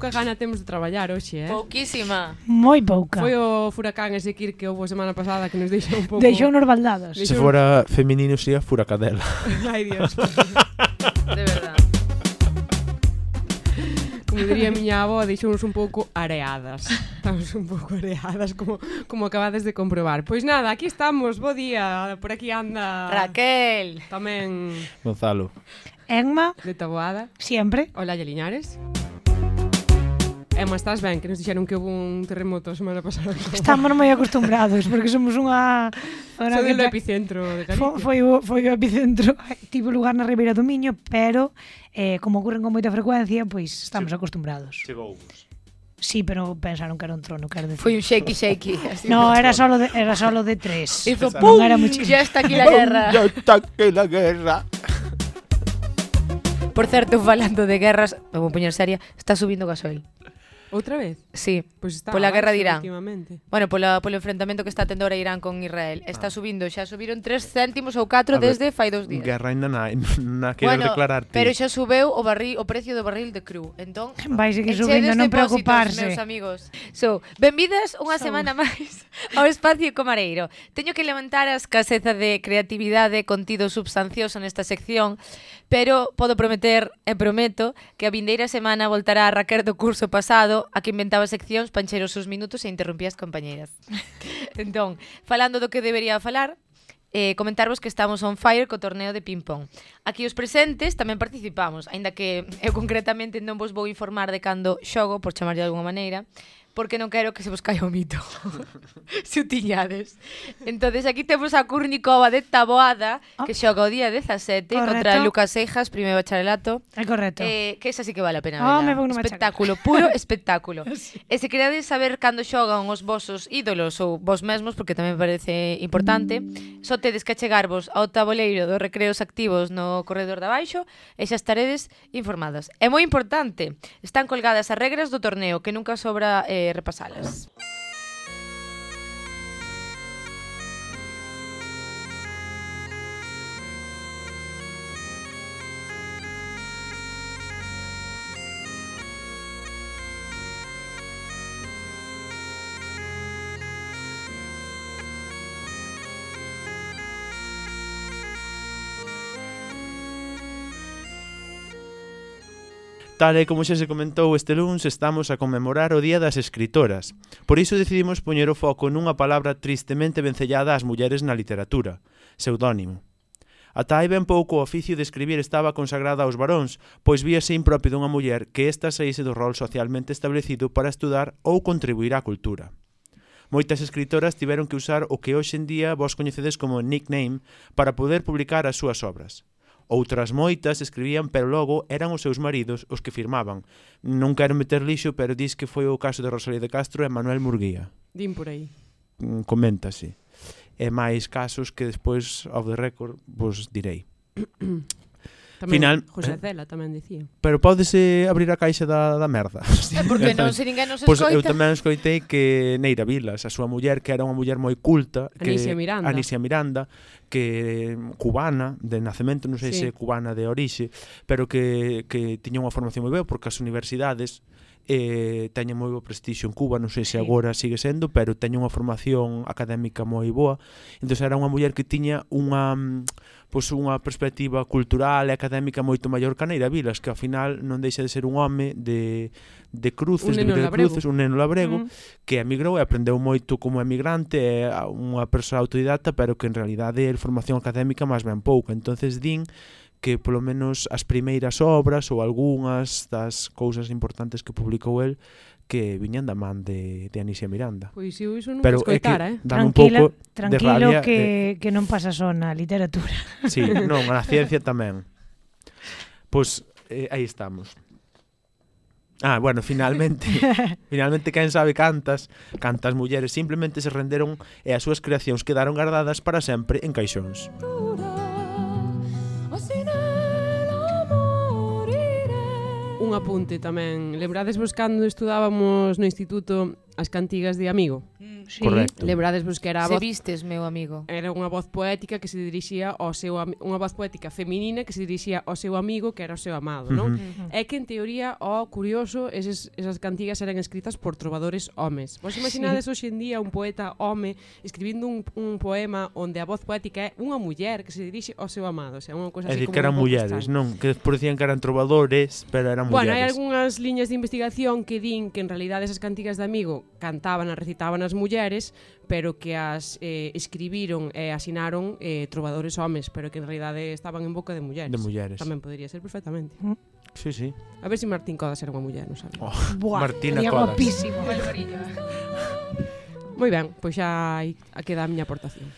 pouca gana temos de traballar hoxe, eh? Pouquísima. Moi pouca. Foi o furacán ese Kir que houve semana pasada que nos deixou un pouco... Deixou nos baldadas. Deixou... Se fora feminino, sería furacadela. Ai, Dios. de verdad. Como diría a miña avó, deixounos un pouco areadas. Estamos un pouco areadas, como, como acabades de comprobar. Pois nada, aquí estamos, bo día, por aquí anda... Raquel. Tamén... Gonzalo. Enma. De Taboada. Siempre. Hola, Linares. E Emma, estás ben? Que nos dixeron que houve un terremoto a semana pasada. Estamos moi acostumbrados, porque somos unha... Zona Soy que... epicentro de Galicia. Foi, foi, o, foi o epicentro, tivo lugar na Ribeira do Miño, pero eh, como ocurren con moita frecuencia, pois pues, estamos Chegou. acostumbrados. Chegou. Sí, pero pensaron que era un trono, quero decir. Foi un shaky shaky. Así no, era solo de, era solo de tres. Hizo pum, era muchísimo. ya está aquí la guerra. ya está aquí la guerra. Por certo, falando de guerras, vou poñer seria, está subindo gasoil. Outra vez? Sí, pois está pola guerra de Irán. Bueno, pola, polo enfrentamento que está tendo ahora Irán con Israel. Está ah. subindo, xa subiron 3 céntimos ou 4 desde fai dos días. Guerra ainda na, na quero bueno, declararte. Pero xa subeu o barril, o precio do barril de cru. Entón, vai seguir subindo, non preocuparse. Meus amigos. So, benvidas unha so. semana máis ao espacio comareiro. Teño que levantar a escaseza de creatividade e contido substancioso nesta sección, pero podo prometer e prometo que a vindeira semana voltará a Raquer do curso pasado a que inventaba seccións para encher os seus minutos e interrumpía as compañeiras. entón, falando do que debería falar, eh, comentarvos que estamos on fire co torneo de ping-pong. Aquí os presentes tamén participamos, aínda que eu concretamente non vos vou informar de cando xogo, por chamar de alguma maneira, porque non quero que se vos caia o mito. se o tiñades. Entonces aquí temos a Kurnikova de Taboada, oh. que xoga o día 17 correcto. contra Lucas Seijas, primeiro bacharelato. É correcto. Eh, que esa sí que vale a pena oh, me vou Espectáculo, puro espectáculo. sí. E se queredes saber cando xogan os vosos ídolos ou vos mesmos, porque tamén me parece importante, mm. só tedes que achegarvos ao taboleiro dos recreos activos no corredor de abaixo e xa estaredes informadas. É moi importante. Están colgadas as regras do torneo, que nunca sobra eh, repasarlas. Tal e como xa se comentou este luns, estamos a conmemorar o Día das Escritoras. Por iso decidimos poñer o foco nunha palabra tristemente vencellada ás mulleres na literatura, pseudónimo. Ata hai ben pouco o oficio de escribir estaba consagrada aos varóns, pois víase impropio dunha muller que ésta saíse do rol socialmente establecido para estudar ou contribuir á cultura. Moitas escritoras tiveron que usar o que hoxe en día vos coñecedes como nickname para poder publicar as súas obras. Outras moitas escribían, pero logo eran os seus maridos os que firmaban. Non quero meter lixo, pero dis que foi o caso de Rosalía de Castro e Manuel Murguía. Din por aí. Mm, coméntase. E máis casos que despois, of the record, vos direi. Tamén, Final, José eh? Cela tamén dicía. Pero pódese abrir a caixa da, da merda. É porque non se ninguén nos escoita. Pois eu tamén escoitei que Neira Vilas, a súa muller, que era unha muller moi culta, que Anicia Miranda, Anicia Miranda que mm, cubana, de nacemento, non sei sí. se cubana de orixe, pero que, que tiña unha formación moi boa porque as universidades eh, teñen moi bo prestixio en Cuba, non sei se sí. agora sigue sendo, pero teña unha formación académica moi boa. Entón era unha muller que tiña unha mm, pois unha perspectiva cultural e académica moito maior que a Neira Vilas, que ao final non deixa de ser un home de, de cruces, un neno de, de cruces, un neno labrego, mm. que emigrou e aprendeu moito como emigrante, é unha persoa autodidacta, pero que en realidade é formación académica máis ben pouca. entonces din que polo menos as primeiras obras ou algunhas das cousas importantes que publicou el que viñan da man de, de Anisia Miranda. Pois eu iso nunca Pero escoitara, é que eh? un pouco de rabia que, eh... que non pasa só na literatura. Sí, non, na ciencia tamén. Pois eh, aí estamos. Ah, bueno, finalmente Finalmente, quen sabe cantas Cantas mulleres simplemente se renderon E as súas creacións quedaron guardadas para sempre en caixóns un apunte tamén. Lembrades vos cando estudábamos no instituto as cantigas de amigo? Mm. Sí. Correcto. Lembrades vos que era a voz... Se vistes, meu amigo. Era unha voz poética que se dirixía ao seu am... unha voz poética feminina que se dirixía ao seu amigo que era o seu amado, uh -huh. non? Uh -huh. É que en teoría, ó, oh, curioso, eses, esas cantigas eran escritas por trovadores homes. Vos imaginades sí. hoxe en día un poeta home escribindo un, un poema onde a voz poética é unha muller que se dirixe ao seu amado, o sea, unha cousa así como que eran mulleres, non? Que despois dicían que eran trovadores, pero eran bueno, mulleres. Bueno, hai algunhas liñas de investigación que din que en realidad esas cantigas de amigo cantaban, recitaban as mulleres mulleres, pero que as eh, escribiron e eh, asinaron eh, trovadores homes, pero que en realidade estaban en boca de mulleres. De mulleres. Tamén podría ser perfectamente. Mm. Sí, sí. A ver se si Martín Codas era unha muller, non sabe. Oh, Buah, Martina Codas. guapísimo. Moi ben, pois xa queda a miña aportación.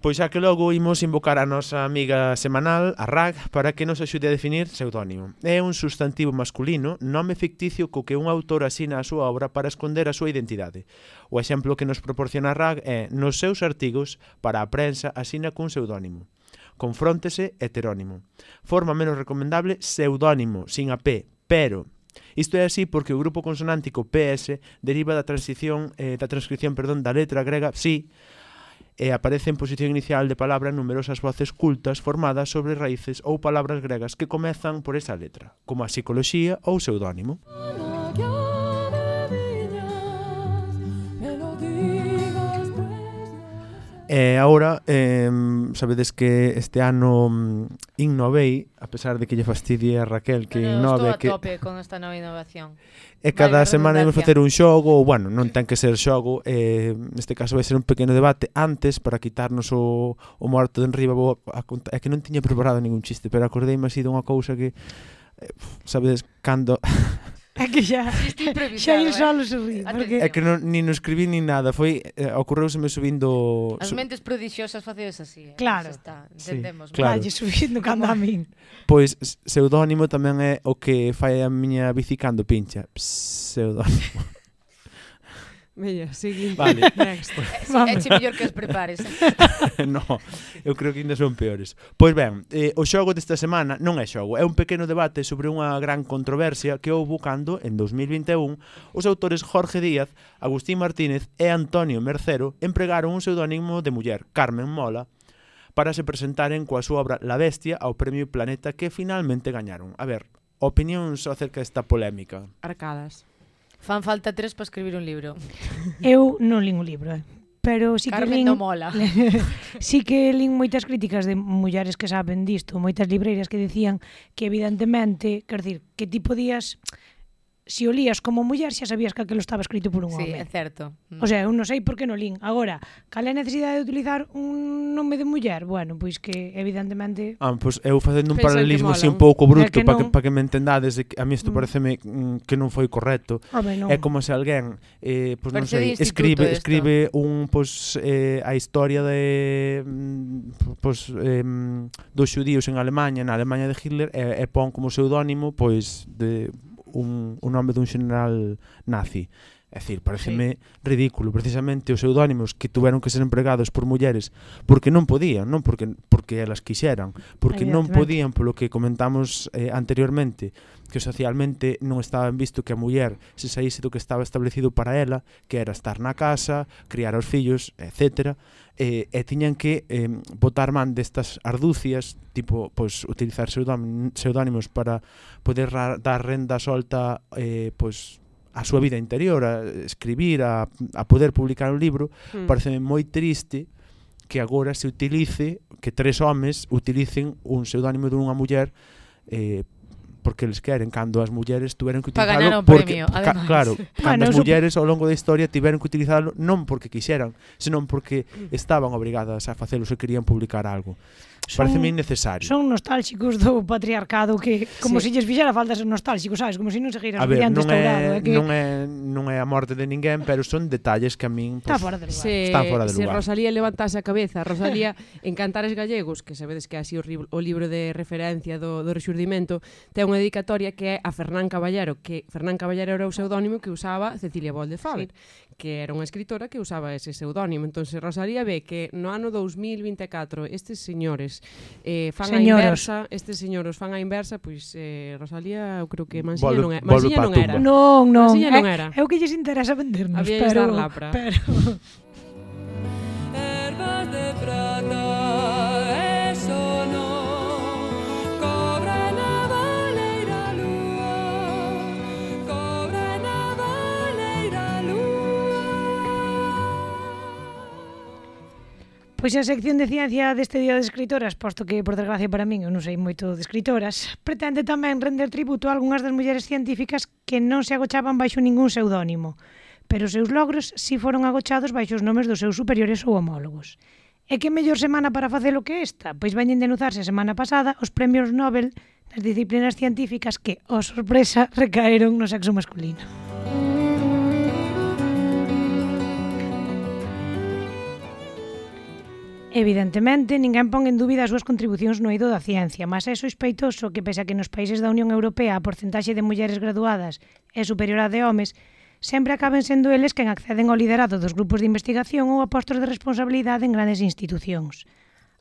Pois xa que logo imos invocar a nosa amiga semanal, a RAG, para que nos axude a definir pseudónimo. É un sustantivo masculino, nome ficticio co que un autor asina a súa obra para esconder a súa identidade. O exemplo que nos proporciona RAG é nos seus artigos para a prensa asina cun pseudónimo. Confróntese heterónimo. Forma menos recomendable pseudónimo, sin a P, pero Isto é así porque o grupo consonántico PS deriva da transición eh, da transcripción, perdón, da letra grega psi e aparece en posición inicial de palabra numerosas voces cultas formadas sobre raíces ou palabras gregas que comezan por esa letra, como a psicoloxía ou pseudónimo. Oh, no, E agora, eh, sabedes que este ano mm, innovei, a pesar de que lle fastidie a Raquel que Pero innove... Estou a tope que... con esta nova innovación. E cada vale, semana imos facer un xogo, ou bueno, non ten que ser xogo, eh, neste caso vai ser un pequeno debate antes para quitarnos o, o morto de enriba, vou a, contar, é que non tiña preparado ningún chiste, pero acordeime así dunha cousa que, eh, sabedes, cando... É que xa, xa eu solo subí. Porque... É que non, ni non escribí ni nada, foi, eh, ocorreuseme subindo... As mentes prodixiosas facedes así, eh? Claro. Está, entendemos. Sí, claro. Valle subindo cando a min. Pois, pseudónimo tamén é o que fai a miña bicicando pincha. Pseudónimo. Mella, seguinte. Vale. Next. É che mellor que os prepares. no, eu creo que ainda son peores. Pois ben, eh, o xogo desta semana non é xogo, é un pequeno debate sobre unha gran controversia que houve cando, en 2021, os autores Jorge Díaz, Agustín Martínez e Antonio Mercero empregaron un pseudónimo de muller, Carmen Mola, para se presentaren coa súa obra La Bestia ao Premio Planeta que finalmente gañaron. A ver, opinións acerca desta polémica. Arcadas. Fan falta tres para escribir un libro. Eu non lin o libro, eh? pero sí Carmen que lin, no mola. sí que lin moitas críticas de mulleres que saben disto, moitas libreiras que dicían que evidentemente, quer decir, que ti podías si o lías como muller xa sabías que aquilo estaba escrito por un sí, home. Sí, é certo. O sea, mm. eu non sei por que non lin. Agora, cal é a necesidade de utilizar un nome de muller? Bueno, pois que evidentemente... Ah, pois eu facendo un Penso paralelismo así un pouco bruto para que, pa que me entendades que a mí isto mm. pareceme mm, que non foi correcto. Home, non. É como se alguén eh, pois non Parece sei, escribe esto. escribe un pois eh, a historia de mm, pois eh, dos xudíos en Alemanha, na Alemanha de Hitler e, e pon como pseudónimo pois de un, un nome dun general nazi. É dicir, pareceme sí. ridículo precisamente os pseudónimos que tuveron que ser empregados por mulleres porque non podían, non porque porque elas quixeran, porque non podían polo que comentamos eh, anteriormente, que socialmente non estaban visto que a muller se saíse do que estaba establecido para ela, que era estar na casa, criar os fillos, etc eh, e tiñan que eh, botar man destas arducias, tipo, pois utilizar pseudónimos para poder dar renda solta eh, pois a súa vida interior, a escribir, a, a poder publicar un libro, mm. pareceme moi triste que agora se utilice que tres homes utilicen un pseudónimo dunha muller eh, porque eles queren cando as mulleres tiveron que utilizalo porque premio, ca, claro, cando bueno, as mulleres ao longo da historia tiveron que utilizalo non porque quixeran, senón porque estaban obrigadas a facelo se querían publicar algo. Parece Pareceme innecesario. Son nostálxicos do patriarcado que como sí. se lles fixera falta ser nostálxicos, sabes, como se non non seguiras mirando instaurado, é, que... non é non é a morte de ninguén, pero son detalles que a min pues, está fora de lugar. Se, están fora de se lugar. Se Rosalía levantase a cabeza, Rosalía en Cantares Gallegos, que sabedes que así o, o libro de referencia do, do Rexurdimento, ten unha dedicatoria que é a Fernán Caballero, que Fernán Caballero era o pseudónimo que usaba Cecilia Bolde Faber, sí. que era unha escritora que usaba ese pseudónimo. Entón, Rosalía ve que no ano 2024 estes señores eh, fan señoros. a inversa, estes señores fan a inversa, pois eh, Rosalía eu creo que Mansiña non, é, Mansiña non era. Non, non. Mansiña non era. É, é o que lles interesa vendernos, Había pero... Había pero... Herbas de prata Pois a sección de ciencia deste Día de Escritoras, posto que, por desgracia para min, eu non sei moito de escritoras, pretende tamén render tributo a algunhas das mulleres científicas que non se agochaban baixo ningún pseudónimo, pero os seus logros si foron agochados baixo os nomes dos seus superiores ou homólogos. E que mellor semana para facelo que esta? Pois veñen denuzarse a semana pasada os premios Nobel das disciplinas científicas que, ó oh sorpresa, recaeron no sexo masculino. Evidentemente, ninguén pon en dúbida as súas contribucións no eido da ciencia, mas é sospeitoso que, pese a que nos países da Unión Europea a porcentaxe de mulleres graduadas é superior á de homes, sempre acaben sendo eles quen acceden ao liderado dos grupos de investigación ou a postos de responsabilidade en grandes institucións.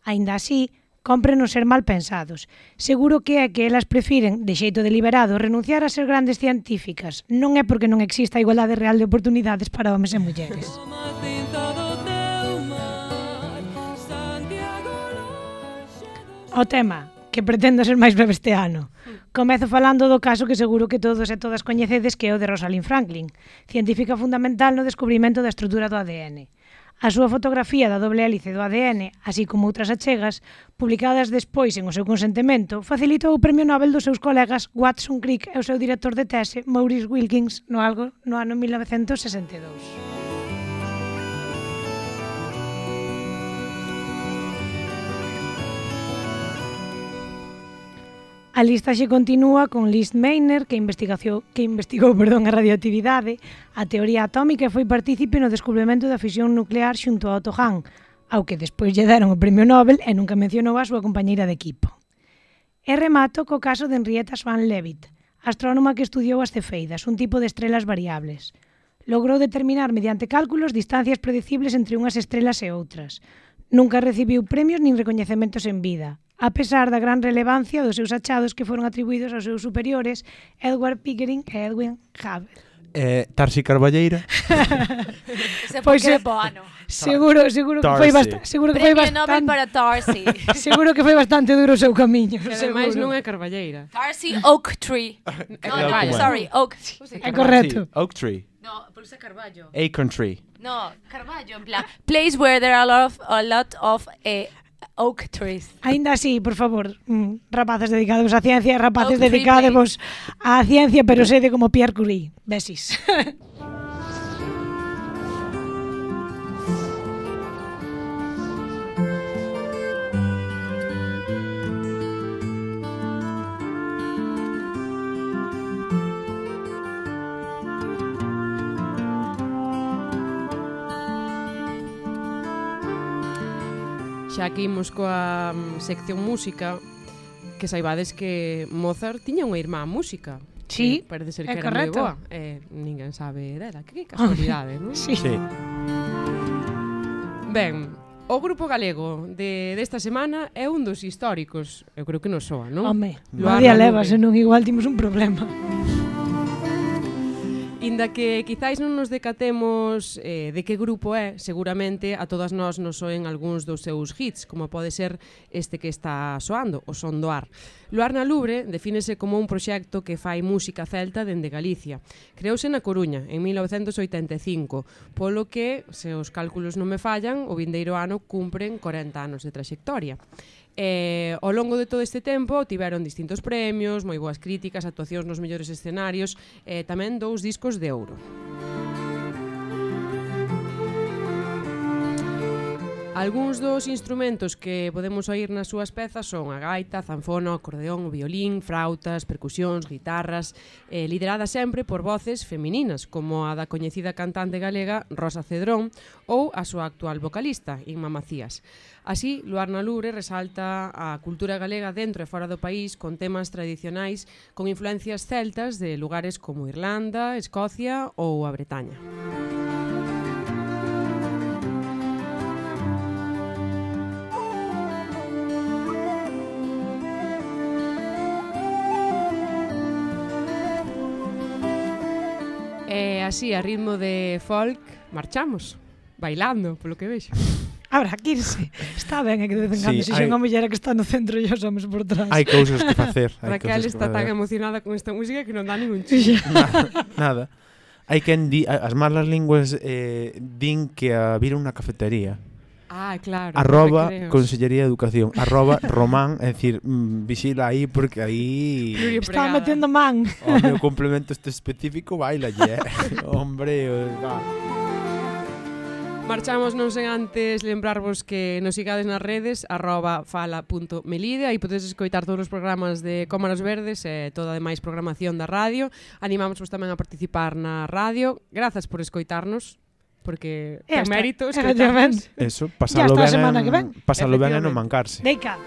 Aínda así, compre non ser mal pensados. Seguro que é que elas prefiren, de xeito deliberado, renunciar a ser grandes científicas. Non é porque non exista a igualdade real de oportunidades para homes e mulleres. O tema, que pretendo ser máis breve este ano. Comezo falando do caso que seguro que todos e todas coñecedes que é o de Rosalind Franklin, científica fundamental no descubrimento da estrutura do ADN. A súa fotografía da doble hélice do ADN, así como outras achegas, publicadas despois en o seu consentemento, facilitou o Premio Nobel dos seus colegas Watson Crick e o seu director de tese, Maurice Wilkins, no, algo, no ano 1962. A lista xe continúa con Liz Meitner, que investigou, que investigou, perdón, a radioactividade, a teoría atómica e foi partícipe no descubrimento da fisión nuclear xunto a Otto Hahn, ao que despois lle deron o Premio Nobel e nunca mencionou a súa compañeira de equipo. E remato co caso de Henrietta Swan Leavitt, astrónoma que estudiou as cefeidas, un tipo de estrelas variables. Logrou determinar mediante cálculos distancias predecibles entre unhas estrelas e outras, Nunca recibiu premios nin recoñecementos en vida. A pesar da gran relevancia dos seus achados que foron atribuídos aos seus superiores Edward Pickering e Edwin Hubble. Eh, Tarsi Carballeira. Ese pois bo ano. Seguro, seguro que foi bastante, seguro que foi bastante. para Tarsi. seguro que foi bastante duro o seu camiño. Que ademais non é Carballeira. Tarsi Oak Tree. no, no, sorry, Oak. É correcto. Oak Tree. No, pulsa Carballo. Acorn Tree. No, Carballo, en plan. Place where there are a lot of, a lot of eh, oak trees. Ainda así, por favor, mm, rapaces dedicados á ciencia, rapaces oak dedicados á ciencia, pero sede como Pierre Curie. Besis. xa que imos coa mm, sección música, que saibades que Mozart tiña unha irmá música. Sí, que parece ser que é era moi boa. Eh, ninguén sabe dela, que casualidade, non? Sí. sí. Ben, o grupo galego de desta semana é un dos históricos. Eu creo que non soa, non? Home, María Leva, senón igual timos un problema. Inda que quizáis non nos decatemos eh, de que grupo é, seguramente a todas nós nos soen algúns dos seus hits, como pode ser este que está soando, o Son do Ar. Luarna Lubre defínese como un proxecto que fai música celta dende Galicia. Creouse na Coruña en 1985, polo que, se os cálculos non me fallan, o vindeiro ano cumpren 40 anos de traxectoria. Eh, ao longo de todo este tempo tiveron distintos premios, moi boas críticas, actuacións nos mellores escenarios, eh, tamén dous discos de ouro. Alguns dos instrumentos que podemos oír nas súas pezas son a gaita, a zanfona, o acordeón, o violín, frautas, percusións, guitarras, eh, liderada sempre por voces femininas, como a da coñecida cantante galega Rosa Cedrón ou a súa actual vocalista, Inma Macías. Así, Luarna Lubre resalta a cultura galega dentro e fora do país con temas tradicionais con influencias celtas de lugares como Irlanda, Escocia ou a Bretaña. Música E así, a ritmo de folk, marchamos, bailando, polo que vexo. Habrá que irse. Está ben, é que de vez en cando, sí, se hai... unha muller que está no centro e os homens por trás. Hai cousas que facer. Raquel está tan emocionada con esta música que non dá ningún chico. nada. nada. Hai quen di, as malas linguas eh, din que a vir unha cafetería Ah, claro. Arroba Consellería de Educación. Arroba Román. É dicir, mm, vixila aí porque aí... Está metendo man. O meu complemento este específico baila, eh? Hombre, o... Marchamos non sen antes lembrarvos que nos sigades nas redes arroba fala.melide aí podedes escoitar todos os programas de Cómaras Verdes e toda a demais programación da radio animamos tamén a participar na radio grazas por escoitarnos porque e ten méritos que estamos... Eso, pasalo ben, en, que pasalo ben e non mancarse. Deica.